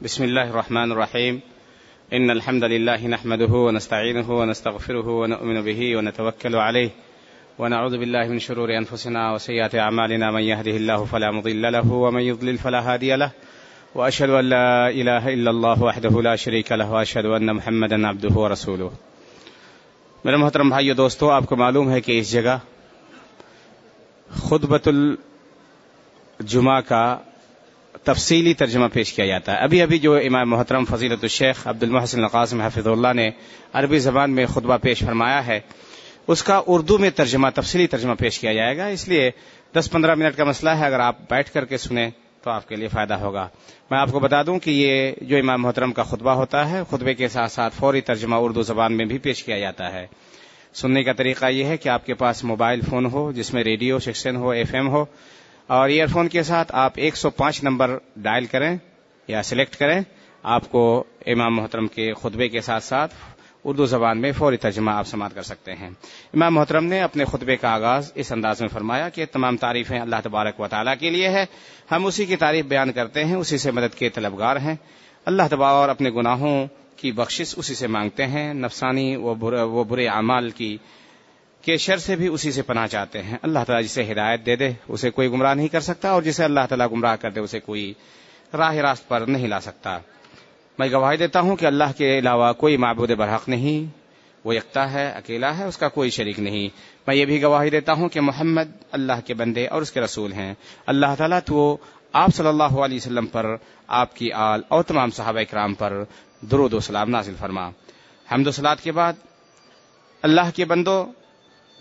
بسم الله الرحمن الرحيم إن الحمد لله نحمده ونستعينه ونستغفره ونؤمن به ونتوكل عليه ونعوذ بالله من شرور أنفسنا وسيئات أعمالنا من يهده الله فلا مضل له ومن يضلل فلا هادي له. وأشهد أن لا إله إلا الله وحده لا شريك له وأشهد أن محمدا عبده ورسوله میرے محترم بھائیو دوستو، آپ کو معلوم ہے کہ اس جگہ خطبۃ الجمعہ کا تفصیلی ترجمہ پیش کیا جاتا ہے۔ ابھی ابھی جو امام محترم فضیلت الشیخ عبد المحسن القاسم حفظ اللہ نے عربی زبان میں خطبہ پیش فرمایا ہے، اس کا اردو میں ترجمہ، تفصیلی ترجمہ پیش کیا جائے گا۔ اس لیے دس پندرہ منٹ کا مسئلہ ہے، اگر آپ بیٹھ کر کے سنیں تو آپ کے لیے فائدہ ہوگا۔ میں آپ کو بتا دوں کہ یہ جو امام محترم کا خطبہ ہوتا ہے، خطبے کے ساتھ ساتھ فوری ترجمہ اردو زبان میں بھی پیش کیا جاتا ہے۔ سننے کا طریقہ یہ ہے کہ آپ کے پاس موبائل فون ہو، جس میں ریڈیو، سیکشن ہو، ایف ایم ہو اور ایئر فون کے ساتھ آپ ایک سو پانچ نمبر ڈائل کریں یا سلیکٹ کریں۔ آپ کو امام محترم کے خطبے کے ساتھ ساتھ اردو زبان میں فوری ترجمہ آپ سماعت کر سکتے ہیں۔ امام محترم نے اپنے خطبے کا آغاز اس انداز میں فرمایا کہ تمام تعریفیں اللہ تبارک و تعالیٰ کے لیے ہے ہم اسی کی تعریف بیان کرتے ہیں، اسی سے مدد کے طلبگار ہیں۔ اللہ تبار اور اپنے گناہوں کی بخشش اسی سے مانگتے ہیں، نفسانی و برے اعمال کی کے شر سے بھی اسی سے پناہ چاہتے ہیں۔ اللہ تعالیٰ جسے ہدایت دے دے، اسے کوئی گمراہ نہیں کر سکتا اور جسے اللہ تعالیٰ گمراہ کر دے، اسے کوئی راہ راست پر نہیں لا سکتا۔ میں گواہی دیتا ہوں کہ اللہ کے علاوہ کوئی معبود برحق نہیں، وہ یکتا ہے، اکیلا ہے، اس کا کوئی شریک نہیں۔ میں یہ بھی گواہی دیتا ہوں کہ محمد اللہ کے بندے اور اس کے رسول ہیں۔ اللہ تعالیٰ تو آپ صلی اللہ علیہ وسلم پر، آپ کی آل اور تمام صحابہ اکرام پر درود و سلام نازل فرما۔ حمد و سلاد کے بعد اللہ کے بندوں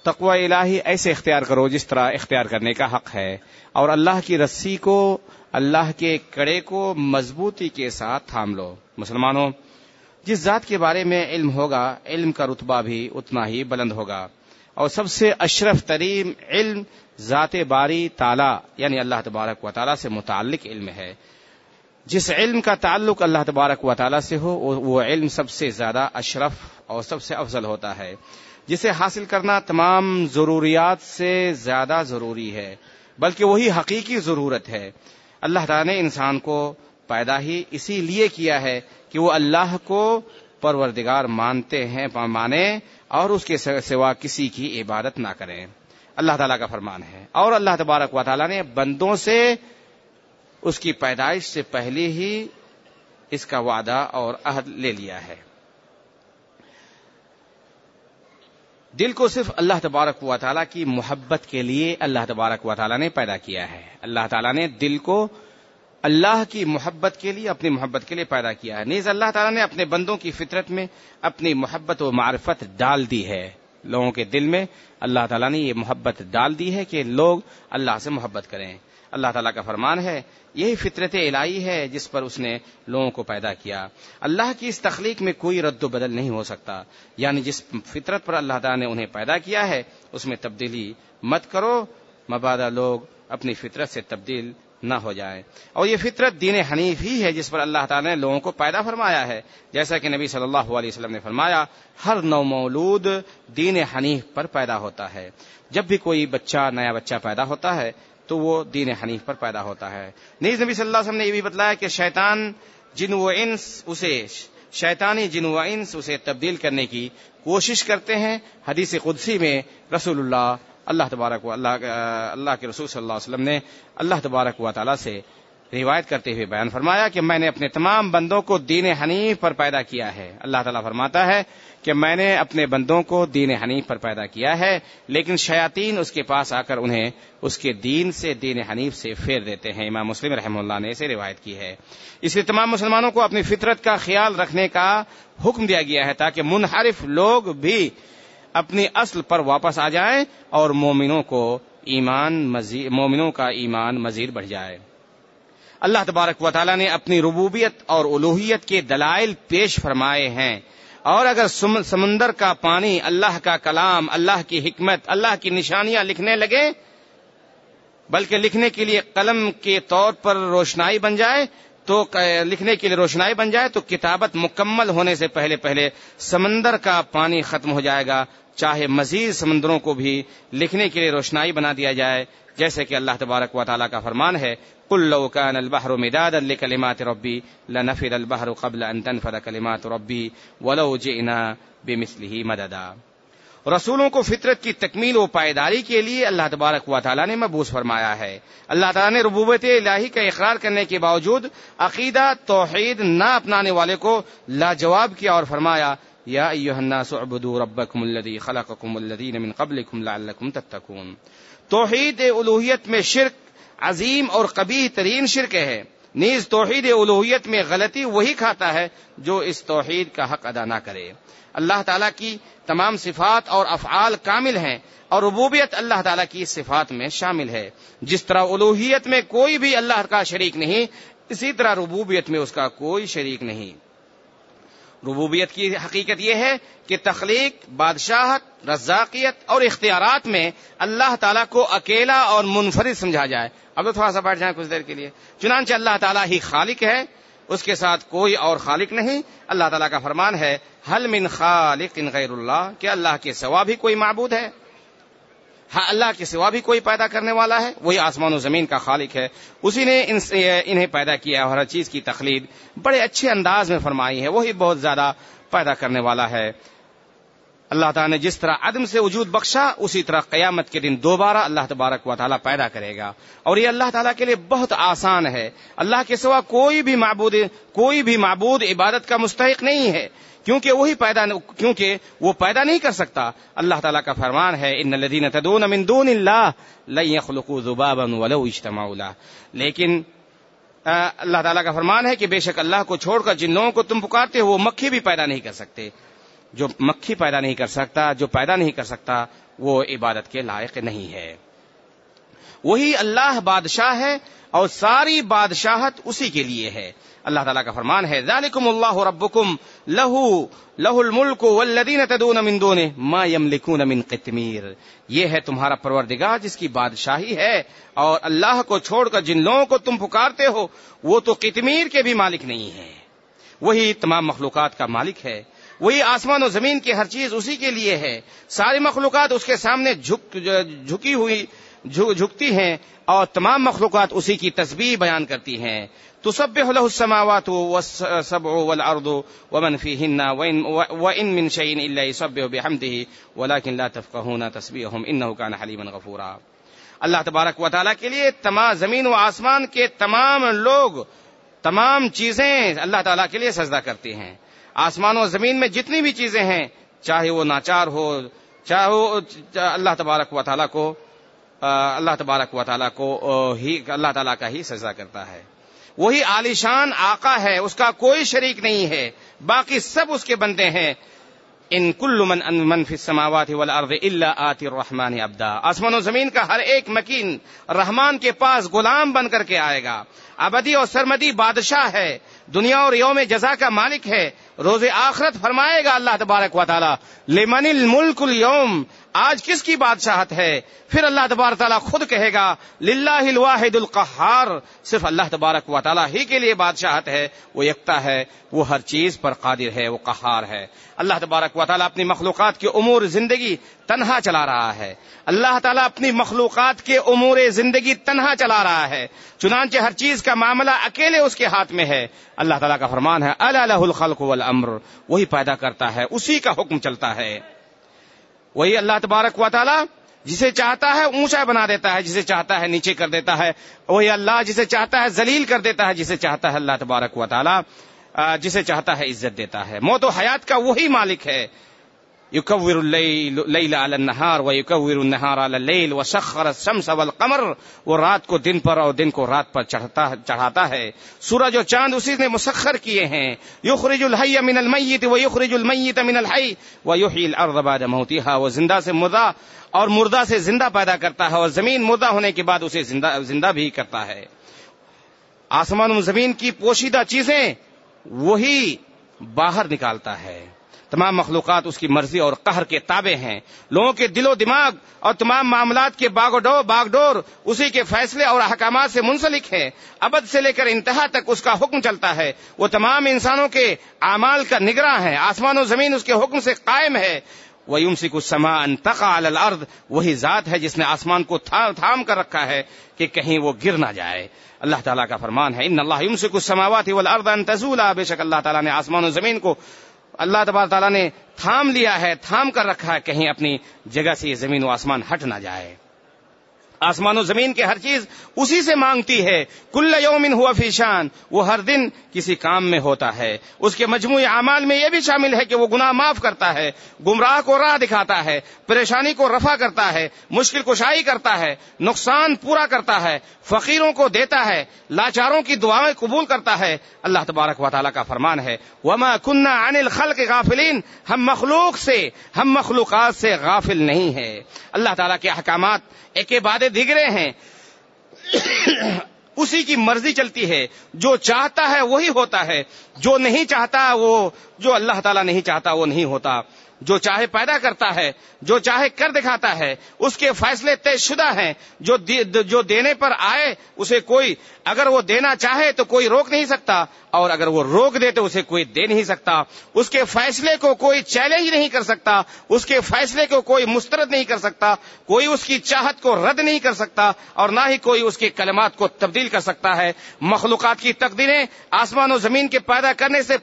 تقوی الہی ایسے اختیار کرو جس طرح اختیار کرنے کا حق ہے۔ اور اللہ کی رسی کو، اللہ کے کڑے کو مضبوطی کے ساتھ تھام لو۔ مسلمانوں، جس ذات کے بارے میں علم ہوگا، علم کا رتبہ بھی اتنا ہی بلند ہوگا۔ اور سب سے اشرف ترین علم ذات باری تالا یعنی اللہ تبارک و تعالیٰ سے متعلق علم ہے۔ جس علم کا تعلق اللہ تبارک و تعالیٰ سے ہو، وہ علم سب سے زیادہ اشرف اور سب سے افضل ہوتا ہے۔ جسے حاصل کرنا تمام ضروریات سے زیادہ ضروری ہے، بلکہ وہی حقیقی ضرورت ہے۔ اللہ تعالیٰ نے انسان کو پیدا ہی اسی لیے کیا ہے کہ وہ اللہ کو پروردگار مانتے ہیں، مانے اور اس کے سوا کسی کی عبادت نہ کریں اللہ تعالیٰ کا فرمان ہے۔ اور اللہ تبارک و تعالیٰ نے بندوں سے اس کی پیدائش سے پہلے ہی اس کا وعدہ اور عہد لے لیا ہے۔ دل کو صرف اللہ تبارک و تعالیٰ کی محبت کے لیے اللہ تبارک و تعالیٰ نے پیدا کیا ہے۔ اللہ تعالیٰ نے دل کو اللہ کی محبت کے لیے، اپنی محبت کے لیے پیدا کیا ہے۔ نیز اللہ تعالیٰ نے اپنے بندوں کی فطرت میں اپنی محبت و معرفت ڈال دی ہے۔ لوگوں کے دل میں اللہ تعالیٰ نے یہ محبت ڈال دی ہے کہ لوگ اللہ سے محبت کریں۔ اللہ تعالیٰ کا فرمان ہے، یہی فطرت الہی ہے جس پر اس نے لوگوں کو پیدا کیا۔ اللہ کی اس تخلیق میں کوئی رد و بدل نہیں ہو سکتا۔ یعنی جس فطرت پر اللہ تعالیٰ نے انہیں پیدا کیا ہے، اس میں تبدیلی مت کرو۔ مبادہ لوگ اپنی فطرت سے تبدیل نہ ہو جائے۔ اور یہ فطرت دین حنیف ہی ہے جس پر اللہ تعالیٰ نے لوگوں کو پیدا فرمایا ہے۔ جیسا کہ نبی صلی اللہ علیہ وسلم نے فرمایا، ہر نو مولود دین حنیف پر پیدا ہوتا ہے۔ جب بھی کوئی بچہ، نیا بچہ پیدا ہوتا ہے، تو وہ دین حنیف پر پیدا ہوتا ہے۔ نیز نبی صلی اللہ علیہ وسلم نے یہ بھی بتلایا کہ شیطان جن و انس اسے، شیطانی جن و انس اسے تبدیل کرنے کی کوشش کرتے ہیں۔ حدیث قدسی میں رسول اللہ اللہ تبارک و اللہ اللہ کے رسول صلی اللہ علیہ وسلم نے اللہ تبارک و تعالیٰ سے روایت کرتے ہوئے بیان فرمایا کہ میں نے اپنے تمام بندوں کو دین حنیف پر پیدا کیا ہے۔ اللہ تعالیٰ فرماتا ہے کہ میں نے اپنے بندوں کو دین حنیف پر پیدا کیا ہے، لیکن شیاطین اس کے پاس آ کر انہیں اس کے دین سے، دین حنیف سے پھیر دیتے ہیں۔ امام مسلم رحم اللہ نے اسے روایت کی ہے۔ اس لیے تمام مسلمانوں کو اپنی فطرت کا خیال رکھنے کا حکم دیا گیا ہے تاکہ منحرف لوگ بھی اپنی اصل پر واپس آ جائیں اور مومنوں کو ایمان مزید مومنوں کا ایمان مزید بڑھ جائے۔ اللہ تبارک و تعالیٰ نے اپنی ربوبیت اور الوحیت کے دلائل پیش فرمائے ہیں۔ اور اگر سمندر کا پانی اللہ کا کلام، اللہ کی حکمت، اللہ کی نشانیاں لکھنے لگے، بلکہ لکھنے کے لیے قلم کے طور پر روشنائی بن جائے تو لکھنے کے لیے روشنائی بن جائے تو کتابت مکمل ہونے سے پہلے پہلے سمندر کا پانی ختم ہو جائے گا۔ چاہے مزید سمندروں کو بھی لکھنے کے لیے روشنائی بنا دیا جائے، جیسے کہ اللہ تبارک و تعالیٰ کا فرمان ہے، قل لو كان البحر مدادا لكلمات ربي لنفد البحر قبل ان تنفد كلمات ربي ولو جئنا بمثله مددا۔ رسولوں کو فطرت کی تکمیل و پائیداری کے لیے اللہ تبارک و تعالیٰ نے مبوس فرمایا ہے۔ اللہ تعالیٰ نے ربوبت الہی کا اقرار کرنے کے باوجود عقیدہ، توحید، نہ اپنانے والے کو لاجواب کیا اور فرمایا، یا ایوہ الناس اعبدوا ربکم الذی خلقکم الذین من قبلکم لعلکم تتقون۔ توحید الوحیت میں شرک عظیم اور کبھی ترین شرک ہے۔ نیز توحید الوحیت میں غلطی وہی کھاتا ہے جو اس توحید کا حق ادا نہ کرے۔ اللہ تعالیٰ کی تمام صفات اور افعال کامل ہیں اور ربوبیت اللہ تعالیٰ کی صفات میں شامل ہے۔ جس طرح الوحیت میں کوئی بھی اللہ کا شریک نہیں، اسی طرح ربوبیت میں اس کا کوئی شریک نہیں۔ ربوبیت کی حقیقت یہ ہے کہ تخلیق، بادشاہت، رزاقیت اور اختیارات میں اللہ تعالیٰ کو اکیلا اور منفرد سمجھا جائے۔ اب تو تھوڑا سا بیٹھ جائیں کچھ دیر کے لیے۔ چنانچہ اللہ تعالیٰ ہی خالق ہے، اس کے ساتھ کوئی اور خالق نہیں۔ اللہ تعالیٰ کا فرمان ہے حل من خالق غیر اللہ کیا اللہ کے سوا بھی کوئی معبود ہے؟ ہاں اللہ کے سوا بھی کوئی پیدا کرنے والا ہے؟ وہی آسمان و زمین کا خالق ہے۔ اسی نے انہیں پیدا کیا اور ہر چیز کی تخلیق بڑے اچھے انداز میں فرمائی ہے۔ وہی بہت زیادہ پیدا کرنے والا ہے۔ اللہ تعالیٰ نے جس طرح عدم سے وجود بخشا، اسی طرح قیامت کے دن دوبارہ اللہ تبارک و تعالیٰ پیدا کرے گا۔ اور یہ اللہ تعالیٰ کے لیے بہت آسان ہے۔ اللہ کے سوا کوئی بھی معبود، کوئی بھی معبود عبادت کا مستحق نہیں ہے۔ کیونکہ وہی پیدا کیونکہ وہ پیدا نہیں کر سکتا۔ اللہ تعالیٰ کا فرمان ہے، ان الذين تدعون من دون الله لن يخلقوا ذبابا ولو اجتمعوا له۔ لیکن اللہ تعالیٰ کا فرمان ہے کہ بے شک اللہ کو چھوڑ کر جن لوگوں کو تم پکارتے ہو، وہ مکھی بھی پیدا نہیں کر سکتے۔ جو مکھی پیدا نہیں کر سکتا، جو پیدا نہیں کر سکتا، وہ عبادت کے لائق نہیں ہے۔ وہی اللہ بادشاہ ہے اور ساری بادشاہت اسی کے لیے ہے۔ اللہ تعالیٰ کا فرمان ہے، ذالکم اللہ ربکم لہو لہ الملک والذین تدون من دون ما یملکون من قتمیر یہ ہے تمہارا پروردگار جس کی بادشاہی ہے اور اللہ کو چھوڑ کر جن لوگوں کو تم پکارتے ہو، وہ تو قتمیر کے بھی مالک نہیں ہے وہی تمام مخلوقات کا مالک ہے۔ وہی آسمان و زمین کی ہر چیز اسی کے لیے ہے۔ ساری مخلوقات اس کے سامنے جھک، جھکی ہوئی جھکتی ہیں اور تمام مخلوقات اسی کی تصویر بیان کرتی ہیں۔ تو سب له السماوات والسبع والارض ومن فيهن وان من شيء الا يسبح بحمده ولكن لا تفقهون تسبيحهم انه كان حليما غفورا۔ اللہ تبارک و تعالیٰ کے لیے تمام زمین و آسمان کے تمام لوگ، تمام چیزیں اللہ تعالیٰ کے لیے سجدہ کرتے ہیں۔ آسمان و زمین میں جتنی بھی چیزیں ہیں، چاہے وہ ناچار ہو، چاہے وہ اللہ تبارک و تعالیٰ کو اللہ تبارک و تعالیٰ کو ہی، اللہ تعالیٰ کا ہی سجدہ کرتا ہے۔ وہی عالیشان آقا ہے، اس کا کوئی شریک نہیں ہے، باقی سب اس کے بندے ہیں۔ ان کل من ان من فی السماوات والارض الا آتی الرحمن ابدا آسمان و زمین کا ہر ایک مکین رحمان کے پاس غلام بن کر کے آئے گا۔ ابدی اور سرمدی بادشاہ ہے، دنیا اور یوم جزا کا مالک ہے۔ روز آخرت فرمائے گا اللہ تبارک و تعالی، لمن الملک اليوم، آج کس کی بادشاہت ہے؟ پھر اللہ تبارک تعالیٰ خود کہے گا، للہ الواحد القہار، صرف اللہ تبارک و تعالیٰ ہی کے لیے بادشاہت ہے، وہ یکتا ہے، وہ ہر چیز پر قادر ہے، وہ قہار ہے۔ اللہ تبارک و تعالیٰ اپنی مخلوقات کی امور زندگی تنہا چلا رہا ہے۔ اللہ تعالیٰ اپنی مخلوقات کے امور زندگی تنہا چلا رہا ہے۔ چنانچہ ہر چیز کا معاملہ اکیلے اس کے ہاتھ میں ہے۔ اللہ تعالیٰ کا فرمان ہے اللہ الخلق والامر وہی پیدا کرتا ہے، اسی کا حکم چلتا ہے۔ وہی اللہ تبارک و تعالی جسے چاہتا ہے اونچا بنا دیتا ہے، جسے چاہتا ہے نیچے کر دیتا ہے۔ وہی اللہ جسے چاہتا ہے ذلیل کر دیتا ہے، جسے چاہتا ہے اللہ تبارک و تعالی جسے چاہتا ہے عزت دیتا ہے۔ موت و حیات کا وہی مالک ہے۔ يكور الليل ليل على النهار ويكور النهار على الليل وسخر الشمس والقمر وہ رات کو دن پر اور دن کو رات پر چڑھتا چڑھاتا ہے۔ سورج اور چاند اسی نے مسخر کیے ہیں۔ يخرج الحي من الميت ويخرج الميت من الحي ويحيي الارض بعد موتها وہ زندہ سے مردہ اور مردہ سے زندہ پیدا کرتا ہے اور زمین مردہ ہونے کے بعد اسے زندہ زندہ بھی کرتا ہے۔ آسمان و زمین کی پوشیدہ چیزیں وہی باہر نکالتا ہے۔ تمام مخلوقات اس کی مرضی اور قہر کے تابع ہیں۔ لوگوں کے دل و دماغ اور تمام معاملات کے باغ باغ ڈور اسی کے فیصلے اور احکامات سے منسلک ہیں۔ ابد سے لے کر انتہا تک اس کا حکم چلتا ہے۔ وہ تمام انسانوں کے اعمال کا نگراں ہے آسمان و زمین اس کے حکم سے قائم ہے۔ وہ یم سکھ سما انتقا الارض وہی ذات ہے جس نے آسمان کو تھام کر رکھا ہے کہ کہیں وہ گر نہ جائے۔ اللہ تعالیٰ کا فرمان ہے ان اللہ یم سکھ سماوات والارض ان تزولا۔ بے شک اللہ تعالیٰ نے آسمان و زمین کو اللہ تبار تعالیٰ نے تھام لیا ہے، تھام کر رکھا ہے، کہیں اپنی جگہ سے یہ زمین و آسمان ہٹ نہ جائے۔ آسمان و زمین کی ہر چیز اسی سے مانگتی ہے۔ کل یومن ہوا فیشان وہ ہر دن کسی کام میں ہوتا ہے۔ اس کے مجموعی اعمال میں یہ بھی شامل ہے کہ وہ گناہ معاف کرتا ہے، گمراہ کو راہ دکھاتا ہے، پریشانی کو رفع کرتا ہے، مشکل کشائی کرتا ہے، نقصان پورا کرتا ہے، فقیروں کو دیتا ہے، لاچاروں کی دعائیں قبول کرتا ہے۔ اللہ تبارک و تعالیٰ کا فرمان ہے۔ وما کنہ عن الخلق غافلین ہم مخلوق سے، ہم مخلوقات سے غافل نہیں ہے اللہ تعالیٰ کے احکامات ایک باد دیگرے ہیں۔ اسی کی مرضی چلتی ہے۔ جو چاہتا ہے وہی ہوتا ہے۔ جو نہیں چاہتا وہ جو اللہ تعالیٰ نہیں چاہتا وہ نہیں ہوتا۔ جو چاہے پیدا کرتا ہے، جو چاہے کر دکھاتا ہے، اس کے فیصلے طے شدہ ہیں۔ جو جو دینے پر آئے، اسے کوئی اگر وہ دینا چاہے تو کوئی روک نہیں سکتا، اور اگر وہ روک دے تو اسے کوئی دے نہیں سکتا۔ اس کے فیصلے کو کوئی چیلنج نہیں کر سکتا، اس کے فیصلے کو کوئی مسترد نہیں کر سکتا، کوئی اس کی چاہت کو رد نہیں کر سکتا، اور نہ ہی کوئی اس کے کلمات کو تبدیل کر سکتا ہے۔ مخلوقات کی تقدیریں آسمان و زمین کے پیدا کرنے سے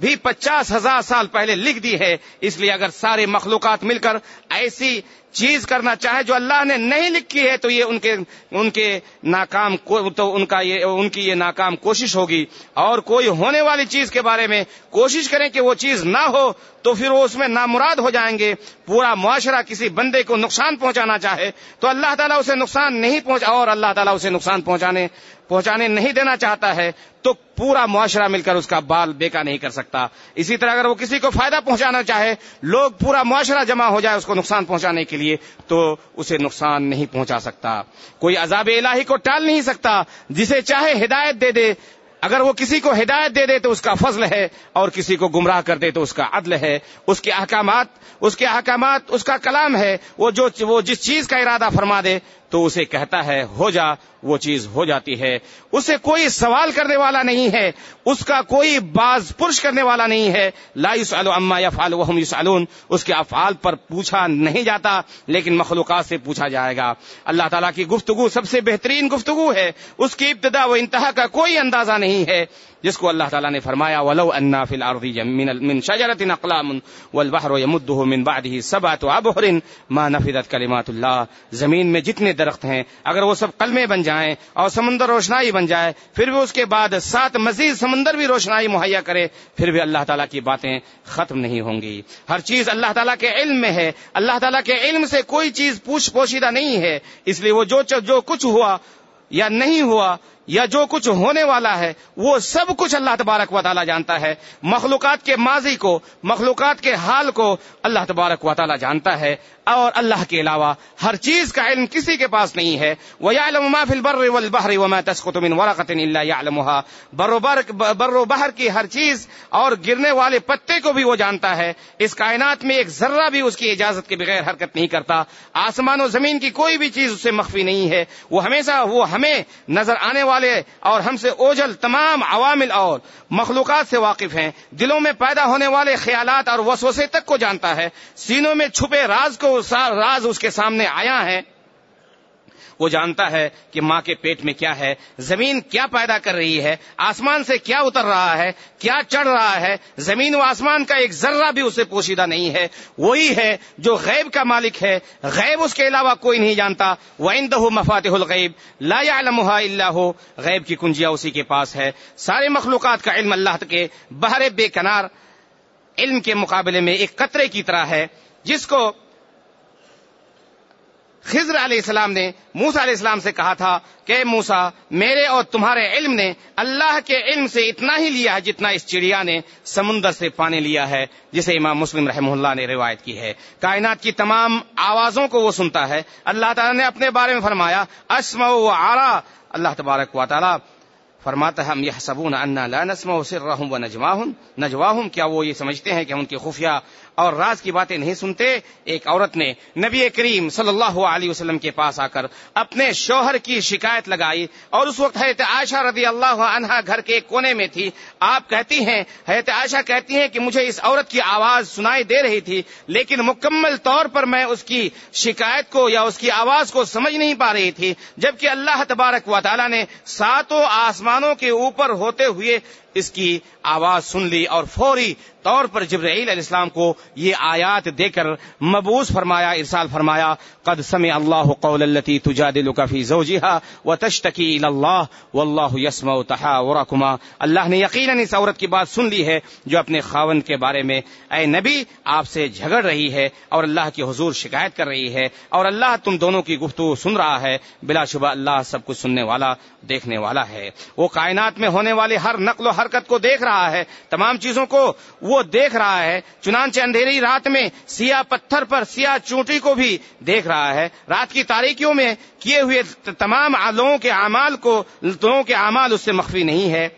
بھی پچاس ہزار سال پہلے لکھ دی ہے، اس لیے اگر سارے مخلوقات مل کر ایسی چیز کرنا چاہے جو اللہ نے نہیں لکھی ہے تو یہ ان کے ان کے ناکام تو ان کا یہ ان کی یہ ناکام کوشش ہوگی۔ اور کوئی ہونے والی چیز کے بارے میں کوشش کریں کہ وہ چیز نہ ہو تو پھر وہ اس میں نامراد ہو جائیں گے۔ پورا معاشرہ کسی بندے کو نقصان پہنچانا چاہے تو اللہ تعالیٰ اسے نقصان نہیں پہنچا اور اللہ تعالیٰ اسے نقصان پہنچانے پہنچانے نہیں دینا چاہتا ہے تو پورا معاشرہ مل کر اس کا بال بیکا نہیں کر سکتا۔ اسی طرح اگر وہ کسی کو فائدہ پہنچانا چاہے، لوگ پورا معاشرہ جمع ہو جائے، اس کو نقصان پہنچانے کے لیے۔ تو اسے نقصان نہیں پہنچا سکتا۔ کوئی عذاب الہی کو ٹال نہیں سکتا، جسے چاہے ہدایت دے دے۔ اگر وہ کسی کو ہدایت دے دے تو اس کا فضل ہے، اور کسی کو گمراہ کر دے تو اس کا عدل ہے۔ اس کے احکامات، اس کے احکامات، اس کا کلام ہے۔ وہ جو، وہ جس چیز کا ارادہ فرما دے تو اسے کہتا ہے، ہو جا، وہ چیز ہو جاتی ہے۔ اسے کوئی سوال کرنے والا نہیں ہے، اس کا کوئی باز پرش کرنے والا نہیں ہے۔ لا یسالو اما یفعل وهم یسالون اس کے افعال پر پوچھا نہیں جاتا، لیکن مخلوقات سے پوچھا جائے گا۔ اللہ تعالیٰ کی گفتگو سب سے بہترین گفتگو ہے۔ اس کی ابتدا و انتہا کا کوئی اندازہ نہیں ہے۔ جس کو اللہ تعالیٰ نے فرمایا، ولو انا فی الارض من من شجرت اقلام والبحر يمده من بعده سبعه ابحر ما نفذت کلمات اللہ زمین میں جتنے درخت ہیں، اگر وہ سب قلمے بن جائیں اور سمندر روشنائی بن جائے، پھر بھی اس کے بعد سات مزید سمندر بھی روشنائی مہیا کرے، پھر بھی اللہ تعالیٰ کی باتیں ختم نہیں ہوں گی۔ ہر چیز اللہ تعالیٰ کے علم میں ہے۔ اللہ تعالیٰ کے علم سے کوئی چیز پوچھ پوشیدہ نہیں ہے۔ اس لیے وہ جو جو کچھ ہوا یا نہیں ہوا یا جو کچھ ہونے والا ہے، وہ سب کچھ اللہ تبارک و تعالیٰ جانتا ہے۔ مخلوقات کے ماضی کو، مخلوقات کے حال کو اللہ تبارک و تعالیٰ جانتا ہے۔ اور اللہ کے علاوہ ہر چیز کا علم کسی کے پاس نہیں ہے۔ وہ بر و بہر کی ہر چیز اور گرنے والے پتے کو بھی وہ جانتا ہے۔ اس کائنات میں ایک ذرہ بھی اس کی اجازت کے بغیر حرکت نہیں کرتا۔ آسمان و زمین کی کوئی بھی چیز اس سے مخفی نہیں ہے۔ وہ ہمیشہ، وہ ہمیں نظر آنے والا والے اور ہم سے اوجل تمام عوامل اور مخلوقات سے واقف ہیں۔ دلوں میں پیدا ہونے والے خیالات اور وسوسے تک کو جانتا ہے۔ سینوں میں چھپے راز کو راز اس کے سامنے آیا ہے۔ وہ جانتا ہے کہ ماں کے پیٹ میں کیا ہے، زمین کیا پیدا کر رہی ہے، آسمان سے کیا اتر رہا ہے، کیا چڑھ رہا ہے، زمین و آسمان کا ایک ذرہ بھی اسے پوشیدہ نہیں ہے، وہی ہے جو غیب کا مالک ہے، غیب اس کے علاوہ کوئی نہیں جانتا وہ دہ مفات الغیب لا علمہ اللہ ہو غیب کی کنجیا اسی کے پاس ہے۔ سارے مخلوقات کا علم اللہ کے بہر بے کنار علم کے مقابلے میں ایک قطرے کی طرح ہے، جس کو خضر علیہ السلام نے موسا علیہ السلام سے کہا تھا کہ موسا میرے اور تمہارے علم نے اللہ کے علم سے اتنا ہی لیا ہے جتنا اس چڑیا نے سمندر سے پانی لیا ہے، جسے امام مسلم رحم اللہ نے روایت کی ہے۔ کائنات کی تمام آوازوں کو وہ سنتا ہے۔ اللہ تعالیٰ نے اپنے بارے میں فرمایا اسم و آرا اللہ تبارک و تعالیٰ فرماتا ہم یہ صبون انا لا نسمع سرهم ونجواهم نجواهم کیا وہ یہ سمجھتے ہیں کہ ان کی خفیہ اور راز کی باتیں نہیں سنتے، ایک عورت نے نبی کریم صلی اللہ علیہ وسلم کے پاس آ کر اپنے شوہر کی شکایت لگائی اور اس وقت حضرت عائشہ رضی اللہ عنہا گھر کے ایک کونے میں تھی۔ آپ کہتی ہیں، حضرت عائشہ کہتی ہیں کہ مجھے اس عورت کی آواز سنائی دے رہی تھی، لیکن مکمل طور پر میں اس کی شکایت کو یا اس کی آواز کو سمجھ نہیں پا رہی تھی، جبکہ اللہ تبارک و تعالی نے ساتوں آسمانوں کے اوپر ہوتے ہوئے اس کی آواز سن لی اور فوری طور پر جبرائیل علیہ السلام کو یہ آیات دے کر مبوس فرمایا، ارسال فرمایا قد سمع اللہ قول التي تجادلك في زوجها وتشتكي الى الله والله يسمع تحاوركما اللہ نے یقینا اس عورت کی بات سن لی ہے جو اپنے خاون کے بارے میں، اے نبی، آپ سے جھگڑ رہی ہے اور اللہ کی حضور شکایت کر رہی ہے اور اللہ تم دونوں کی گفتگو سن رہا ہے۔ بلا شبہ اللہ سب کچھ سننے والا، دیکھنے والا ہے۔ وہ کائنات میں ہونے والے ہر نقل و حرکت کو دیکھ رہا ہے۔ تمام چیزوں کو وہ دیکھ رہا ہے۔ چنانچہ اندھیری رات میں سیاہ پتھر پر سیاہ چونٹی کو بھی دیکھ رہا ہے۔ رات کی تاریکیوں میں کیے ہوئے تمام لوگوں کے اعمال کو لوگوں کے اعمال اس سے مخفی نہیں ہے۔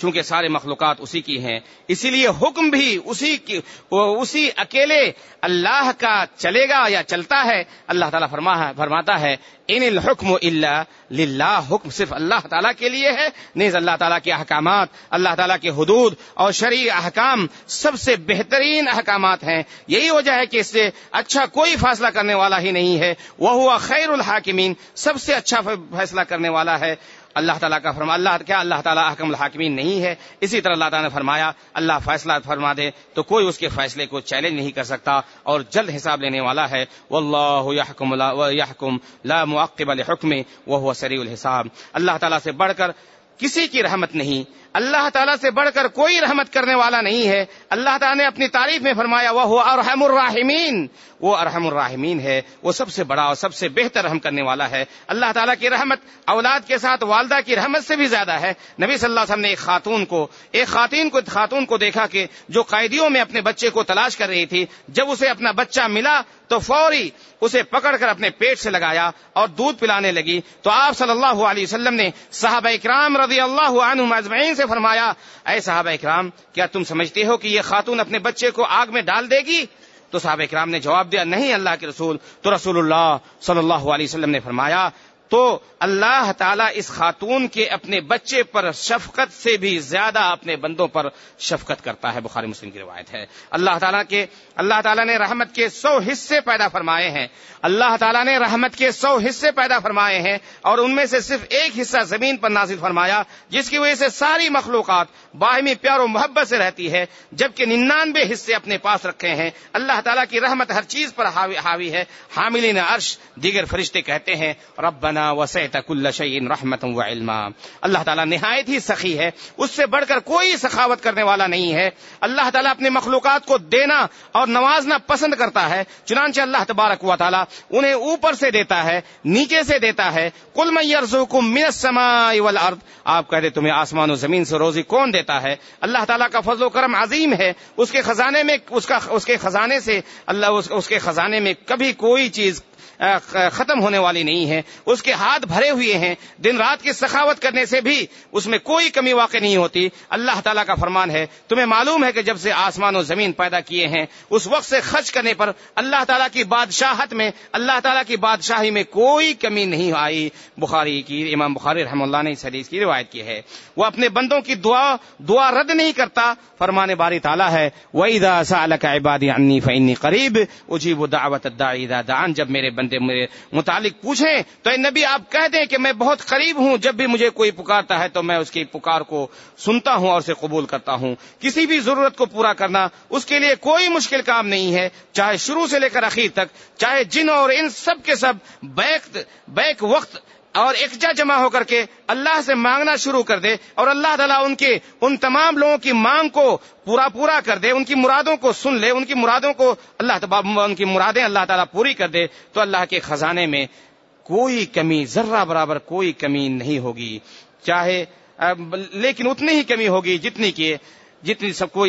چونکہ سارے مخلوقات اسی کی ہیں، اسی لیے حکم بھی اسی کی، اسی اکیلے اللہ کا چلے گا یا چلتا ہے، اللہ تعالیٰ فرما فرماتا ہے، ان الحکم اللہ للہ، حکم صرف اللہ تعالیٰ کے لیے ہے، نیز اللہ تعالیٰ کے احکامات، اللہ تعالیٰ کے حدود اور شرعی احکام سب سے بہترین احکامات ہیں۔ یہی وجہ ہے کہ اس سے اچھا کوئی فیصلہ کرنے والا ہی نہیں ہے۔ وہ ہوا خیر الحاکمین، سب سے اچھا فیصلہ کرنے والا ہے۔ اللہ تعالیٰ کا فرما اللہ کیا اللہ تعالیٰ حکم الحاکمین نہیں ہے؟ اسی طرح اللہ تعالیٰ نے فرمایا، اللہ فیصلہ فرما دے تو کوئی اس کے فیصلے کو چیلنج نہیں کر سکتا اور جلد حساب لینے والا ہے۔ واللہ یحکم یحکم لا معقب لحکم وہ سری الحساب۔ اللہ تعالیٰ سے بڑھ کر کسی کی رحمت نہیں اللہ تعالیٰ سے بڑھ کر کوئی رحمت کرنے والا نہیں ہے۔ اللہ تعالیٰ نے اپنی تعریف میں فرمایا وہ ارحم الراحمین وہ ارحم الراحمین ہے، وہ سب سے بڑا اور سب سے بہتر رحم کرنے والا ہے۔ اللہ تعالیٰ کی رحمت اولاد کے ساتھ والدہ کی رحمت سے بھی زیادہ ہے۔ نبی صلی اللہ علیہ وسلم نے ایک خاتون کو، ایک خاتون کو خاتون کو دیکھا کہ جو قیدیوں میں اپنے بچے کو تلاش کر رہی تھی، جب اسے اپنا بچہ ملا تو فوری اسے پکڑ کر اپنے پیٹ سے لگایا اور دودھ پلانے لگی۔ تو آپ صلی اللہ علیہ وسلم نے صحابہ اکرام رضی اللہ عنہ اجمعین سے فرمایا، اے صحابہ اکرام، کیا تم سمجھتے ہو کہ یہ خاتون اپنے بچے کو آگ میں ڈال دے گی؟ تو صحابہ اکرام نے جواب دیا، نہیں اللہ کے رسول، تو رسول اللہ صلی اللہ علیہ وسلم نے فرمایا تو اللہ تعالیٰ اس خاتون کے اپنے بچے پر شفقت سے بھی زیادہ اپنے بندوں پر شفقت کرتا ہے۔ بخاری مسلم کی روایت ہے۔ اللہ تعالیٰ کے اللہ تعالیٰ نے رحمت کے سو حصے پیدا فرمائے ہیں۔ اللہ تعالیٰ نے رحمت کے سو حصے پیدا فرمائے ہیں اور ان میں سے صرف ایک حصہ زمین پر نازل فرمایا، جس کی وجہ سے ساری مخلوقات باہمی پیار و محبت سے رہتی ہے، جبکہ ننانوے حصے اپنے پاس رکھے ہیں۔ اللہ تعالیٰ کی رحمت ہر چیز پر حاوی ہے۔ حاملین عرش دیگر فرشتے کہتے ہیں، ربنا وسعت كل شيء رحمت و علما اللہ تعالیٰ نہایت ہی سخی ہے۔ اس سے بڑھ کر کوئی سخاوت کرنے والا نہیں ہے۔ اللہ تعالیٰ اپنے مخلوقات کو دینا اور نوازنا پسند کرتا ہے۔ چنانچہ اللہ تبارک و تعالیٰ انہیں اوپر سے دیتا ہے، نیچے سے دیتا ہے۔ کل میرزوکم من السماء والارض۔ آپ کہتے تمہیں آسمان و زمین سے روزی کون دیتا ہے؟ اللہ تعالیٰ کا فضل و کرم عظیم ہے۔ اس کے خزانے میں، اس کا، اس کے خزانے سے اللہ اس کے خزانے میں کبھی کوئی چیز ختم ہونے والی نہیں ہے۔ اس کے ہاتھ بھرے ہوئے ہیں۔ دن رات کی سخاوت کرنے سے بھی اس میں کوئی کمی واقع نہیں ہوتی۔ اللہ تعالیٰ کا فرمان ہے، تمہیں معلوم ہے کہ جب سے آسمان و زمین پیدا کیے ہیں، اس وقت سے خرچ کرنے پر اللہ تعالیٰ کی بادشاہت میں، اللہ تعالیٰ کی بادشاہی میں کوئی کمی نہیں آئی۔ بخاری کی، امام بخاری رحم اللہ نے اس حدیث کی روایت کی ہے۔ وہ اپنے بندوں کی دعا دعا رد نہیں کرتا۔ فرمانے باری تعالیٰ ہے عبادی انی فنی قریب اجیب دعوت دان جب میرے بندے میرے متعلق پوچھیں تو اے نبی آپ کہہ دیں کہ میں بہت قریب ہوں، جب بھی مجھے کوئی پکارتا ہے تو میں اس کی پکار کو سنتا ہوں اور اسے قبول کرتا ہوں۔ کسی بھی ضرورت کو پورا کرنا اس کے لیے کوئی مشکل کام نہیں ہے۔ چاہے شروع سے لے کر اخیر تک، چاہے جن اور ان سب کے سب بیک بیک وقت اور ایکجا جمع ہو کر کے اللہ سے مانگنا شروع کر دے اور اللہ تعالیٰ ان کے ان تمام لوگوں کی مانگ کو پورا پورا کر دے، ان کی مرادوں کو سن لے، ان کی مرادوں کو اللہ ان کی مرادیں اللہ تعالیٰ پوری کر دے، تو اللہ کے خزانے میں کوئی کمی ذرہ برابر کوئی کمی نہیں ہوگی۔ چاہے لیکن اتنی ہی کمی ہوگی جتنی کہ، جتنی سب کو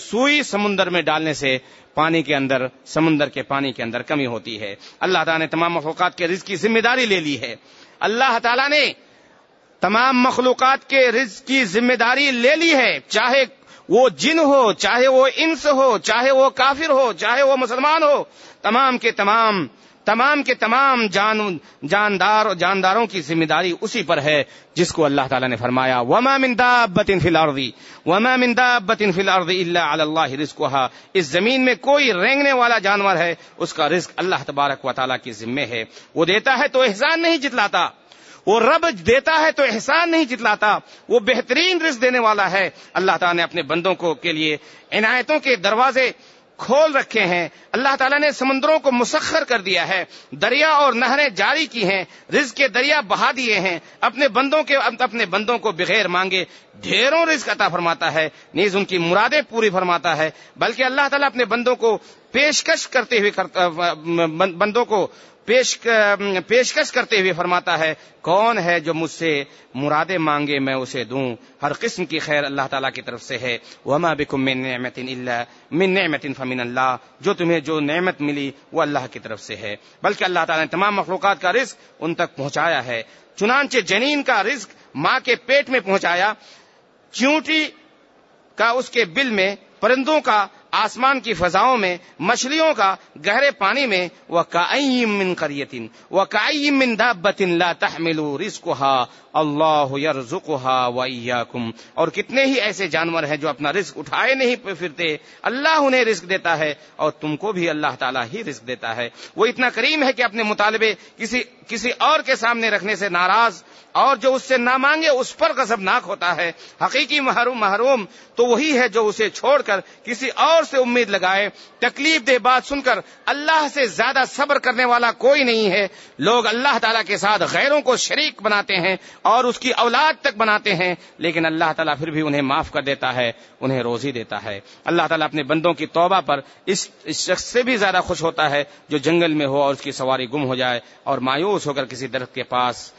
سوئی سمندر میں ڈالنے سے پانی کے اندر، سمندر کے پانی کے اندر کمی ہوتی ہے۔ اللہ تعالیٰ نے تمام مخلوقات کے رزق کی ذمہ داری لے لی ہے۔ اللہ تعالیٰ نے تمام مخلوقات کے رزق کی ذمہ داری لے لی ہے۔ چاہے وہ جن ہو، چاہے وہ انس ہو، چاہے وہ کافر ہو، چاہے وہ مسلمان ہو، تمام کے تمام تمام کے تمام جان جاندار اور جانداروں کی ذمہ داری اسی پر ہے جس کو اللہ تعالیٰ نے فرمایا، وما من دابت فی الارض وما من دابت فی الارض الا علی اللہ رزقها۔ اس زمین میں کوئی رینگنے والا جانور ہے، اس کا رزق اللہ تبارک و تعالیٰ کی ذمہ ہے۔ وہ دیتا ہے تو احسان نہیں جتلاتا۔ وہ رب دیتا ہے تو احسان نہیں جتلاتا۔ وہ بہترین رزق دینے والا ہے۔ اللہ تعالیٰ نے اپنے بندوں کو کے لیے عنایتوں کے دروازے کھول رکھے ہیں۔ اللہ تعالیٰ نے سمندروں کو مسخر کر دیا ہے۔ دریا اور نہریں جاری کی ہیں۔ رزق کے دریا بہا دیے ہیں۔ اپنے بندوں کے اپنے بندوں کو بغیر مانگے ڈھیروں رزق عطا فرماتا ہے۔ نیز ان کی مرادیں پوری فرماتا ہے۔ بلکہ اللہ تعالیٰ اپنے بندوں کو پیشکش کرتے ہوئے بندوں کو پیش پیشکش کرتے ہوئے فرماتا ہے، کون ہے جو مجھ سے مرادیں مانگے میں اسے دوں؟ ہر قسم کی خیر اللہ تعالیٰ کی طرف سے ہے۔ وما بکم من نعمت الا من نعمت فمن اللہ جو تمہیں جو نعمت ملی وہ اللہ کی طرف سے ہے۔ بلکہ اللہ تعالیٰ نے تمام مخلوقات کا رزق ان تک پہنچایا ہے۔ چنانچہ جنین کا رزق ماں کے پیٹ میں پہنچایا۔ چونٹی کا اس کے بل میں پرندوں کا آسمان کی فضاؤں میں، مچھلیوں کا گہرے پانی میں وہ من قریتن وہ من دابتن لا تحمل رزقها اللہ یرزقها وإياكم۔ اور کتنے ہی ایسے جانور ہیں جو اپنا رزق اٹھائے نہیں پھرتے، اللہ انہیں رزق دیتا ہے اور تم کو بھی اللہ تعالیٰ ہی رزق دیتا ہے۔ وہ اتنا کریم ہے کہ اپنے مطالبے کسی کسی اور کے سامنے رکھنے سے ناراض، اور جو اس سے نہ مانگے، اس پر غضبناک ہوتا ہے۔ حقیقی محروم محروم تو وہی ہے جو اسے چھوڑ کر کسی اور سے امید لگائے تکلیف دہ بات سن کر اللہ سے زیادہ صبر کرنے والا کوئی نہیں ہے۔ لوگ اللہ تعالیٰ کے ساتھ غیروں کو شریک بناتے ہیں اور اس کی اولاد تک بناتے ہیں لیکن اللہ تعالیٰ پھر بھی انہیں معاف کر دیتا ہے انہیں روزی دیتا ہے۔ اللہ تعالیٰ اپنے بندوں کی توبہ پر اس شخص سے بھی زیادہ خوش ہوتا ہے جو جنگل میں ہو اور اس کی سواری گم ہو جائے اور مایوس ہو کر کسی درخت کے پاس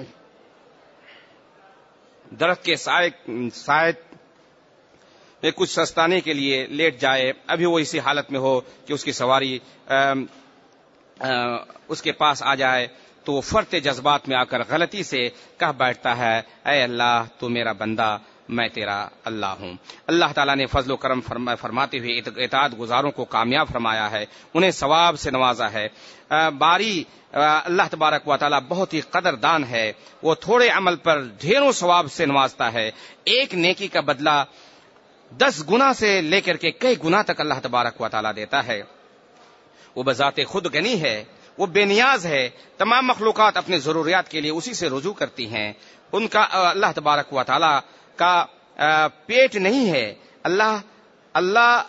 درخت کے سائے میں کچھ سستانے کے لیے لیٹ جائے۔ ابھی وہ اسی حالت میں ہو کہ اس کی سواری اس کے پاس آ جائے تو وہ فرتے جذبات میں آ کر غلطی سے کہہ بیٹھتا ہے، اے اللہ، تو میرا بندہ میں تیرا اللہ ہوں۔ اللہ تعالیٰ نے فضل و کرم فرماتے ہوئے اعتاد گزاروں کو کامیاب فرمایا ہے۔ انہیں ثواب سے نوازا ہے۔ باری اللہ تبارک و تعالیٰ بہت ہی قدر دان ہے۔ وہ تھوڑے عمل پر ڈھیروں ثواب سے نوازتا ہے۔ ایک نیکی کا بدلہ دس گنا سے لے کر کے کئی گنا تک اللہ تبارک و تعالیٰ دیتا ہے۔ وہ بذات خود گنی ہے۔ وہ بے نیاز ہے۔ تمام مخلوقات اپنے ضروریات کے لیے اسی سے رجوع کرتی ہیں۔ ان کا اللہ تبارک و تعالی کا پیٹ نہیں ہے، اللہ اللہ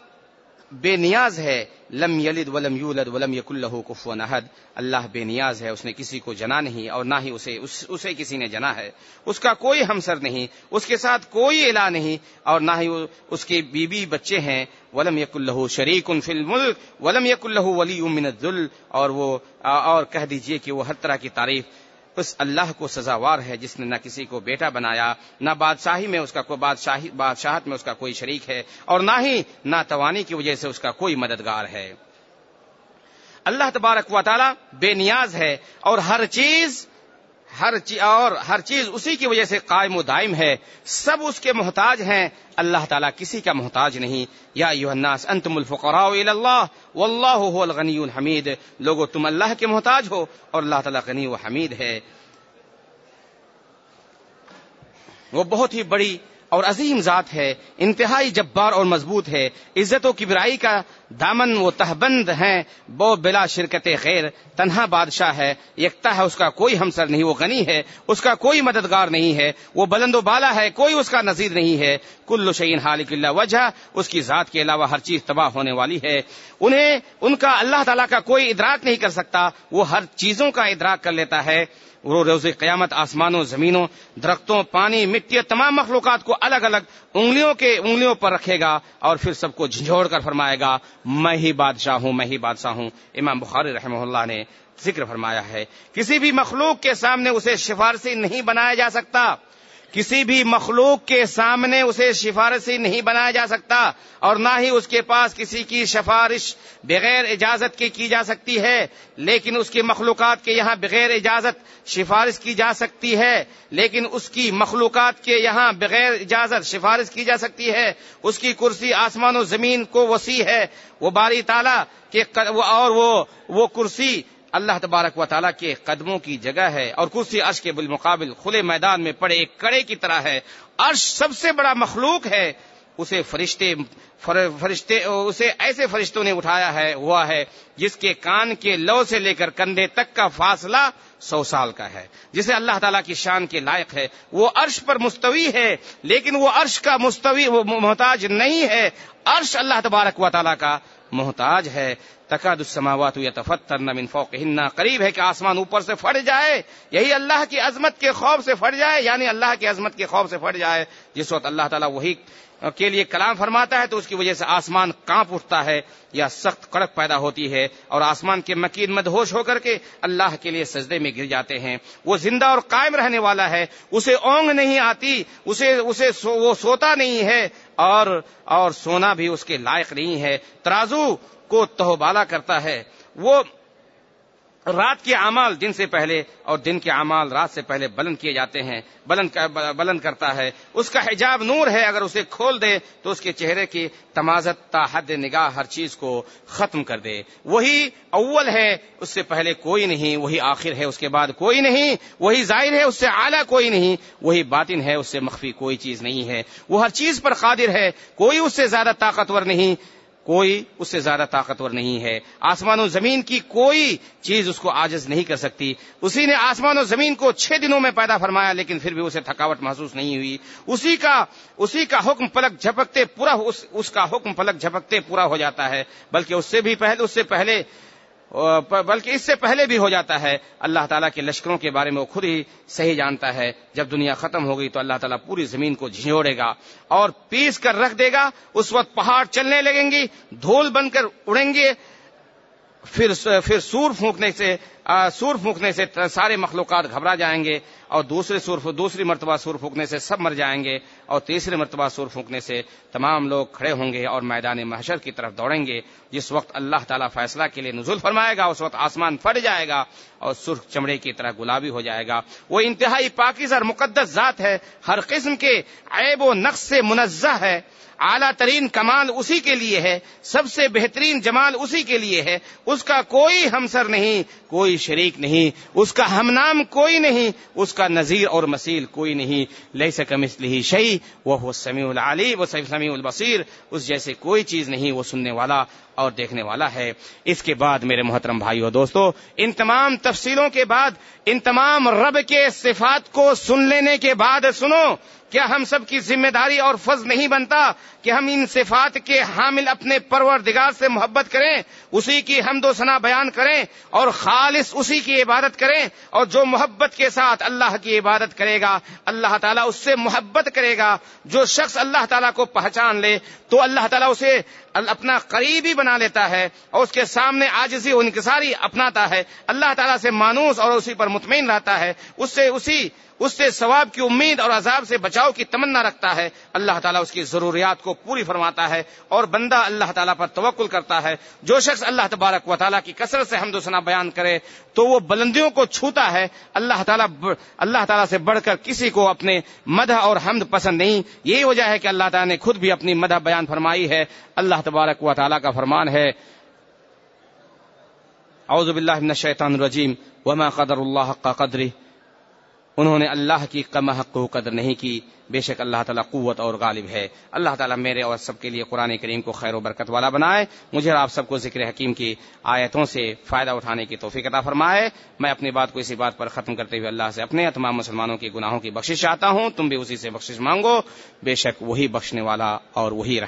بے نیاز ہے، لم یلد ولم یولد ولم یق اللہ کفو نحد اللہ بے نیاز ہے، اس نے کسی کو جنا نہیں، اور نہ ہی اسے، اس، اسے کسی نے جنا ہے۔ اس کا کوئی ہمسر نہیں، اس کے ساتھ کوئی الہ نہیں، اور نہ ہی اس کے بیوی بچے ہیں۔ ولم یق اللہ شریک ان فل ملک ولم یق اللہ ولی امن ذل اور وہ اور کہہ دیجیے کہ وہ ہر طرح کی تعریف اس اللہ کو سزاوار ہے جس نے نہ کسی کو بیٹا بنایا، نہ بادشاہی میں اس کا کوئی بادشاہی بادشاہت میں اس کا کوئی شریک ہے، اور نہ ہی نہ توانی کی وجہ سے اس کا کوئی مددگار ہے۔ اللہ تبارک و تعالی بے نیاز ہے اور ہر چیز ہر اور ہر چیز اسی کی وجہ سے قائم و دائم ہے۔ سب اس کے محتاج ہیں۔ اللہ تعالیٰ کسی کا محتاج نہیں۔ یا الناس، انتم الفقراء اللہ۔ واللہ هو الغنی الحمید۔ لوگو، تم اللہ کے محتاج ہو اور اللہ تعالیٰ غنی و حمید ہے۔ وہ بہت ہی بڑی اور عظیم ذات ہے، انتہائی جبار اور مضبوط ہے۔ عزت و کبرائی کا دامن وہ تہبند ہیں۔ وہ بلا شرکت خیر تنہا بادشاہ ہے۔ یکتا ہے، اس کا کوئی ہمسر نہیں، وہ غنی ہے۔ اس کا کوئی مددگار نہیں ہے۔ وہ بلند و بالا ہے، کوئی اس کا نظیر نہیں ہے۔ کل شعین حالک اللہ وجہ، اس کی ذات کے علاوہ ہر چیز تباہ ہونے والی ہے۔ انہیں، ان کا اللہ تعالیٰ کا کوئی ادراک نہیں کر سکتا۔ وہ ہر چیزوں کا ادراک کر لیتا ہے۔ وہ روز قیامت آسمانوں، زمینوں، درختوں، پانی، مٹی تمام مخلوقات کو الگ الگ انگلیوں کے انگلیوں پر رکھے گا اور پھر سب کو جھنجھوڑ کر فرمائے گا، میں ہی بادشاہ ہوں، میں ہی بادشاہ ہوں۔ امام بخاری رحمہ اللہ نے ذکر فرمایا ہے، کسی بھی مخلوق کے سامنے اسے سفارسی نہیں بنایا جا سکتا۔ کسی بھی مخلوق کے سامنے اسے سفارشی نہیں بنایا جا سکتا اور نہ ہی اس کے پاس کسی کی سفارش بغیر اجازت کی کی جا سکتی ہے، لیکن اس کی مخلوقات کے یہاں بغیر اجازت سفارش کی جا سکتی ہے، لیکن اس کی مخلوقات کے یہاں بغیر اجازت سفارش کی جا سکتی ہے۔ اس کی کرسی آسمان و زمین کو وسیع ہے۔ وہ باری تالا کے اور وہ وہ کرسی اللہ تبارک و تعالیٰ کے قدموں کی جگہ ہے اور کرسی عرش کے بالمقابل کھلے میدان میں پڑے ایک کڑے کی طرح ہے۔ عرش سب سے بڑا مخلوق ہے۔ اسے فرشتے فرشتے، اسے ایسے فرشتوں نے اٹھایا ہے، ہوا ہے، جس کے کان کے لو سے لے کر کندھے تک کا فاصلہ سو سال کا ہے۔ جسے اللہ تعالیٰ کی شان کے لائق ہے۔ وہ عرش پر مستوی ہے، لیکن وہ عرش کا مستوی، وہ محتاج نہیں ہے۔ عرش اللہ تبارک و تعالیٰ کا محتاج ہے۔ تقاد السماوات يتفطرن من فوقهن۔ قریب ہے کہ آسمان اوپر سے پھٹ جائے۔ یہی اللہ کی عظمت کے خوف سے پھٹ جائے یعنی اللہ کی عظمت کے خوف سے پھٹ جائے۔ جس وقت اللہ تعالیٰ وہی کے لیے کلام فرماتا ہے، تو اس کی وجہ سے آسمان کانپ اٹھتا ہے یا سخت کڑک پیدا ہوتی ہے اور آسمان کے مکین مدہوش ہو کر کے اللہ کے لیے سجدے میں گر جاتے ہیں۔ وہ زندہ اور قائم رہنے والا ہے۔ اسے اونگ نہیں آتی، اسے اسے سو، وہ سوتا نہیں ہے۔ اور اور سونا بھی اس کے لائق نہیں ہے، ترازو کو تہوبالا کرتا ہے۔ وہ رات کے اعمال دن سے پہلے اور دن کے اعمال رات سے پہلے بلند کیے جاتے ہیں، بلند بلند کرتا ہے۔ اس کا حجاب نور ہے، اگر اسے کھول دے تو اس کے چہرے کی تمازت تا حد نگاہ ہر چیز کو ختم کر دے۔ وہی اول ہے، اس سے پہلے کوئی نہیں، وہی آخر ہے، اس کے بعد کوئی نہیں، وہی ظاہر ہے، اس سے اعلیٰ کوئی نہیں، وہی باطن ہے، اس سے مخفی کوئی چیز نہیں ہے۔ وہ ہر چیز پر قادر ہے، کوئی اس سے زیادہ طاقتور نہیں۔ کوئی اس سے زیادہ طاقتور نہیں ہے۔ آسمان و زمین کی کوئی چیز اس کو آجز نہیں کر سکتی۔ اسی نے آسمان و زمین کو چھ دنوں میں پیدا فرمایا لیکن پھر بھی اسے تھکاوٹ محسوس نہیں ہوئی۔ اسی کا اسی کا حکم پلک جھپکتے پورا اس, اس کا حکم پلک جھپکتے پورا ہو جاتا ہے بلکہ اس سے بھی پہلے اس سے پہلے بلکہ اس سے پہلے بھی ہو جاتا ہے۔ اللہ تعالیٰ کے لشکروں کے بارے میں وہ خود ہی صحیح جانتا ہے۔ جب دنیا ختم ہو گئی تو اللہ تعالیٰ پوری زمین کو جھنجوڑے گا اور پیس کر رکھ دے گا۔ اس وقت پہاڑ چلنے لگیں گی، دھول بن کر اڑیں گے، پھر پھر سور پھونکنے سے سور پھونکنے سے سارے مخلوقات گھبرا جائیں گے اور دوسرے سور دوسری مرتبہ سور پھونکنے سے سب مر جائیں گے اور تیسری مرتبہ سور پھونکنے سے تمام لوگ کھڑے ہوں گے اور میدان محشر کی طرف دوڑیں گے۔ جس وقت اللہ تعالیٰ فیصلہ کے لیے نزول فرمائے گا، اس وقت آسمان پھٹ جائے گا اور سرخ چمڑے کی طرح گلابی ہو جائے گا۔ وہ انتہائی پاکیز اور مقدس ذات ہے۔ ہر قسم کے عیب و نقص سے منزہ ہے۔ اعلیٰ ترین کمال اسی کے لیے ہے۔ سب سے بہترین جمال اسی کے لیے ہے۔ اس کا کوئی ہمسر نہیں، کوئی شریک نہیں، اس کا ہم نام کوئی نہیں، اس کا نذیر اور مسیل کوئی نہیں۔ لئی سکم اس لیے شہی وہ سمیع العلی وہ سمیع البصیر۔ اس جیسے کوئی چیز نہیں، وہ سننے والا اور دیکھنے والا ہے۔ اس کے بعد میرے محترم بھائی دوستو، ان تمام تفصیلوں کے بعد، ان تمام رب کے صفات کو سن لینے کے بعد سنو۔ کیا ہم سب کی ذمہ داری اور فض نہیں بنتا کہ ہم ان صفات کے حامل اپنے پروردگار سے محبت کریں، اسی کی حمد و ثنا بیان کریں اور خالص اسی کی عبادت کریں اور جو محبت کے ساتھ اللہ کی عبادت کرے گا، اللہ تعالیٰ اس سے محبت کرے گا، جو شخص اللہ تعالیٰ کو پہچان لے تو اللہ تعالیٰ اسے اپنا قریبی بنا لیتا ہے اور اس کے سامنے آجزی و انکساری اپناتا ہے۔ اللہ تعالیٰ سے مانوس اور اسی پر مطمئن رہتا ہے۔ اس سے اسی، اس سے ثواب کی امید اور عذاب سے بچاؤ کی تمنا رکھتا ہے۔ اللہ تعالیٰ اس کی ضروریات کو پوری فرماتا ہے اور بندہ اللہ تعالیٰ پر توکل کرتا ہے، جو شخص اللہ تبارک و تعالیٰ کی کثرت سے حمد و ثنا بیان کرے تو وہ بلندیوں کو چھوتا ہے۔ اللہ تعالیٰ اللہ تعالیٰ سے بڑھ کر کسی کو اپنے مدح اور حمد پسند نہیں۔ یہی وجہ ہے کہ اللہ تعالیٰ نے خود بھی اپنی مدح بیان فرمائی ہے۔ اللہ تبارک و تعالیٰ کا فرمان ہے۔ اعوذ باللہ من الشیطان الرجیم۔ وما قدر اللہ حق قدری انہوں نے اللہ کی کم حق کو قدر نہیں کی۔ بے شک اللہ تعالیٰ قوت اور غالب ہے۔ اللہ تعالیٰ میرے اور سب کے لیے قرآن کریم کو خیر و برکت والا بنائے۔ مجھے اور آپ سب کو ذکر حکیم کی آیتوں سے فائدہ اٹھانے کی توفیق عطا فرمائے۔ میں اپنی بات کو اسی بات پر ختم کرتے ہوئے اللہ سے اپنے تمام مسلمانوں کے گناہوں کی بخشش چاہتا ہوں۔ تم بھی اسی سے بخشش مانگو۔ بے شک وہی بخشنے والا اور وہی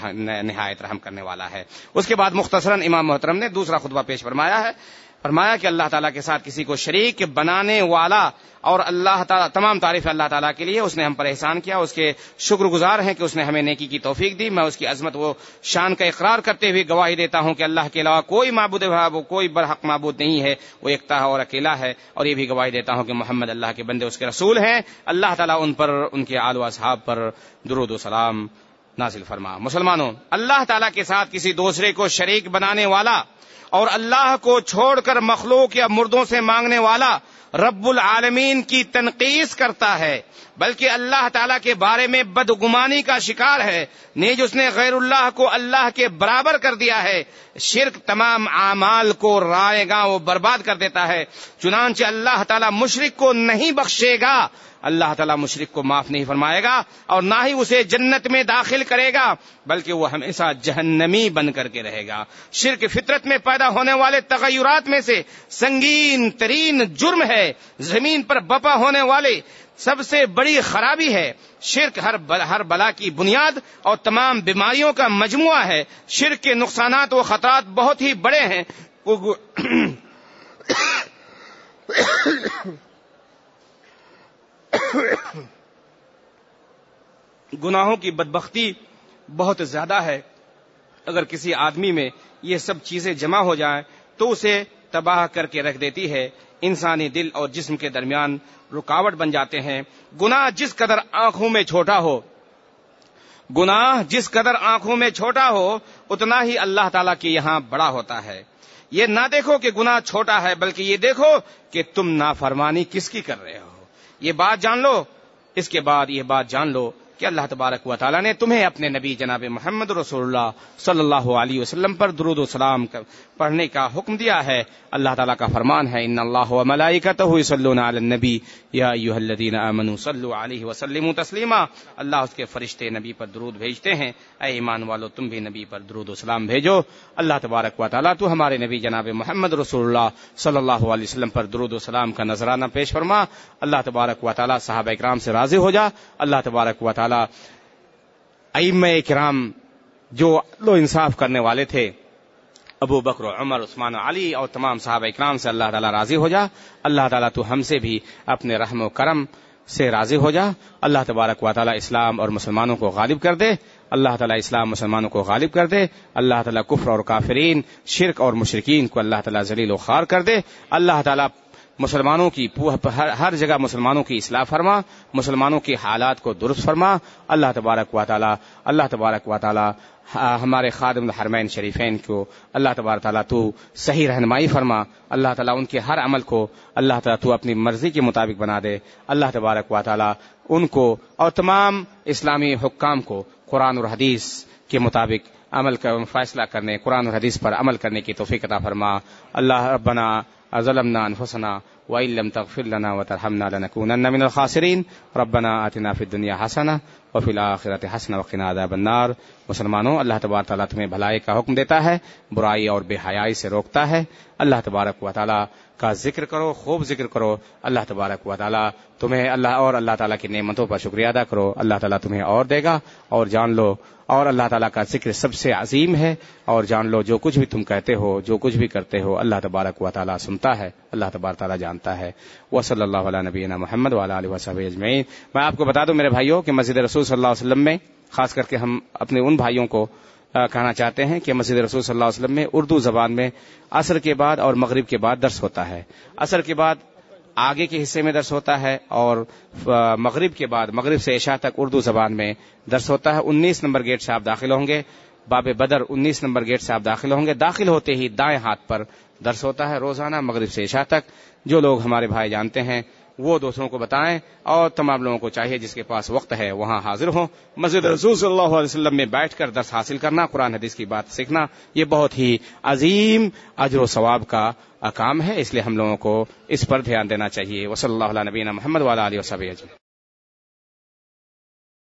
نہایت رحم کرنے والا ہے۔ اس کے بعد مختصراً امام محترم نے دوسرا خطبہ پیش فرمایا ہے۔ فرمایا کہ اللہ تعالیٰ کے ساتھ کسی کو شریک بنانے والا اور اللہ تعالیٰ تمام تعریف اللہ تعالیٰ کے لیے اس نے ہم پر احسان کیا، اس کے شکر گزار ہیں کہ اس نے ہمیں نیکی کی توفیق دی۔ میں اس کی عظمت و شان کا اقرار کرتے ہوئے گواہی دیتا ہوں کہ اللہ کے علاوہ کوئی معبود وہ کوئی برحق معبود نہیں ہے، وہ ایکتا ہے اور اکیلا ہے۔ اور یہ بھی گواہی دیتا ہوں کہ محمد اللہ کے بندے اس کے رسول ہیں۔ اللہ تعالیٰ ان پر، ان کے آل و اصحاب پر درود و سلام نازل فرما۔ مسلمانوں، اللہ تعالیٰ کے ساتھ کسی دوسرے کو شریک بنانے والا اور اللہ کو چھوڑ کر مخلوق یا مردوں سے مانگنے والا رب العالمین کی تنقید کرتا ہے، بلکہ اللہ تعالیٰ کے بارے میں بدگمانی کا شکار ہے۔ نیج اس نے غیر اللہ کو اللہ کے برابر کر دیا ہے۔ شرک تمام اعمال کو رائے گا وہ برباد کر دیتا ہے۔ چنانچہ اللہ تعالیٰ مشرق کو نہیں بخشے گا۔ اللہ تعالیٰ مشرق کو معاف نہیں فرمائے گا اور نہ ہی اسے جنت میں داخل کرے گا، بلکہ وہ ہمیشہ جہنمی بن کر کے رہے گا۔ شرک فطرت میں پیدا ہونے والے تغیرات میں سے سنگین ترین جرم ہے۔ زمین پر بپا ہونے والے سب سے بڑی خرابی ہے۔ شرک ہر ہر بلا کی بنیاد اور تمام بیماریوں کا مجموعہ ہے۔ شرک کے نقصانات و خطرات بہت ہی بڑے ہیں۔ گناہوں کی بدبختی بہت زیادہ ہے۔ اگر کسی آدمی میں یہ سب چیزیں جمع ہو جائیں تو اسے تباہ کر کے رکھ دیتی ہے۔ انسانی دل اور جسم کے درمیان رکاوٹ بن جاتے ہیں۔ گناہ جس قدر آنکھوں میں چھوٹا ہو، گناہ جس قدر آنکھوں میں چھوٹا ہو، اتنا ہی اللہ تعالی کے یہاں بڑا ہوتا ہے۔ یہ نہ دیکھو کہ گناہ چھوٹا ہے، بلکہ یہ دیکھو کہ تم نافرمانی کس کی کر رہے ہو۔ یہ بات جان لو اس کے بعد یہ بات جان لو۔ کہ اللہ تبارک و تعالیٰ نے تمہیں اپنے نبی جناب محمد رسول اللہ صلی اللہ علیہ وسلم پر درود و سلام پڑھنے کا حکم دیا ہے۔ اللہ تعالیٰ کا فرمان ہے، ان اللہ و علی النبی۔ یا الذین آمنوا صلو علیہ وسلم تسلیما۔ اللہ اس کے فرشتے نبی پر درود بھیجتے ہیں۔ اے ایمان والو، تم بھی نبی پر درود و سلام بھیجو۔ اللہ تبارک و تعالیٰ تو ہمارے نبی جناب محمد رسول اللہ صلی اللہ علیہ وسلم پر درود و سلام کا نذرانہ پیش فرما۔ اللہ تبارک و تعالیٰ صحابہ اکرام سے راضی ہو جا۔ اللہ تبارک و تعالیٰ ائم کرام جو لو انصاف کرنے والے تھے، ابو بکر عمر، عثمان علی اور تمام صحابہ اکرام سے اللہ تعالیٰ راضی ہو جا۔ اللہ تعالیٰ تو ہم سے بھی اپنے رحم و کرم سے راضی ہو جا۔ اللہ تبارک و تعالیٰ اسلام اور مسلمانوں کو غالب کر دے۔ اللہ تعالیٰ اسلام مسلمانوں کو غالب کر دے۔ اللہ تعالیٰ کفر اور کافرین، شرک اور مشرقین کو اللہ تعالیٰ ذلیل و خوار کر دے۔ اللہ تعالیٰ مسلمانوں کی ہر جگہ مسلمانوں کی اصلاح فرما، مسلمانوں کے حالات کو درست فرما۔ اللہ تبارک و تعالی اللہ تبارک و تعالی ہمارے خادم الحرمین شریفین کو اللہ تبارک تعالیٰ تو صحیح رہنمائی فرما۔ اللہ تعالیٰ ان کے ہر عمل کو اللہ تعالیٰ تو اپنی مرضی کے مطابق بنا دے۔ اللہ تبارک و تعالیٰ ان کو اور تمام اسلامی حکام کو قرآن اور حدیث کے مطابق عمل کر فیصلہ کرنے، قرآن اور حدیث پر عمل کرنے کی توفیق عطا فرما۔ اللہ ربنا ظلمنا انفسنا وان لم تغفر لنا وترحمنا لنكونن من الخاسرين ربنا آتنا في الدنيا حسنة وفي الآخرة حسنة وقنا عذاب النار مسلمانوں، اللہ تبارک تعالیٰ تمہیں بھلائی کا حکم دیتا ہے، برائی اور بے حیائی سے روکتا ہے، اللہ تبارک و تعالیٰ کا ذکر کرو، خوب ذکر کرو۔ اللہ تبارک و تعالیٰ تمہیں اللہ اور اللہ تعالیٰ کی نعمتوں پر شکریہ ادا کرو۔ اللہ تعالیٰ تمہیں اور دے گا۔ اور جان لو، اور اللہ تعالیٰ کا ذکر سب سے عظیم ہے۔ اور جان لو، جو کچھ بھی تم کہتے ہو، جو کچھ بھی کرتے ہو، اللہ تبارک و تعالیٰ سنتا ہے۔ اللہ تبارک تعالیٰ جانتا ہے۔ وہ صلی اللہ علیہ نبی محمد والا علیہ وصحب اجمعین۔ میں آپ کو بتا دوں میرے بھائیوں کہ مسجد رسول صلی اللہ علیہ وسلم میں، خاص کر کے ہم اپنے ان بھائیوں کو کہنا چاہتے ہیں کہ مسجد رسول صلی اللہ علیہ وسلم میں اردو زبان میں عصر کے بعد اور مغرب کے بعد درس ہوتا ہے۔ عصر کے بعد آگے کے حصے میں درس ہوتا ہے اور مغرب کے بعد، مغرب سے عشاء تک اردو زبان میں درس ہوتا ہے۔ انیس نمبر گیٹ سے آپ داخل ہوں گے۔ باب بدر، انیس نمبر گیٹ سے آپ داخل ہوں گے۔ داخل ہوتے ہی دائیں ہاتھ پر درس ہوتا ہے۔ روزانہ مغرب سے عشاء تک۔ جو لوگ ہمارے بھائی جانتے ہیں وہ دوسروں کو بتائیں اور تمام لوگوں کو چاہیے جس کے پاس وقت ہے وہاں حاضر ہوں۔ مسجد رسول صلی اللہ علیہ وسلم میں بیٹھ کر درس حاصل کرنا، قرآن حدیث کی بات سیکھنا، یہ بہت ہی عظیم اجر و ثواب کا کام ہے، اس لیے ہم لوگوں کو اس پر دھیان دینا چاہیے۔ وصلی اللہ علیہ نبینا محمد والا علیہ وسلم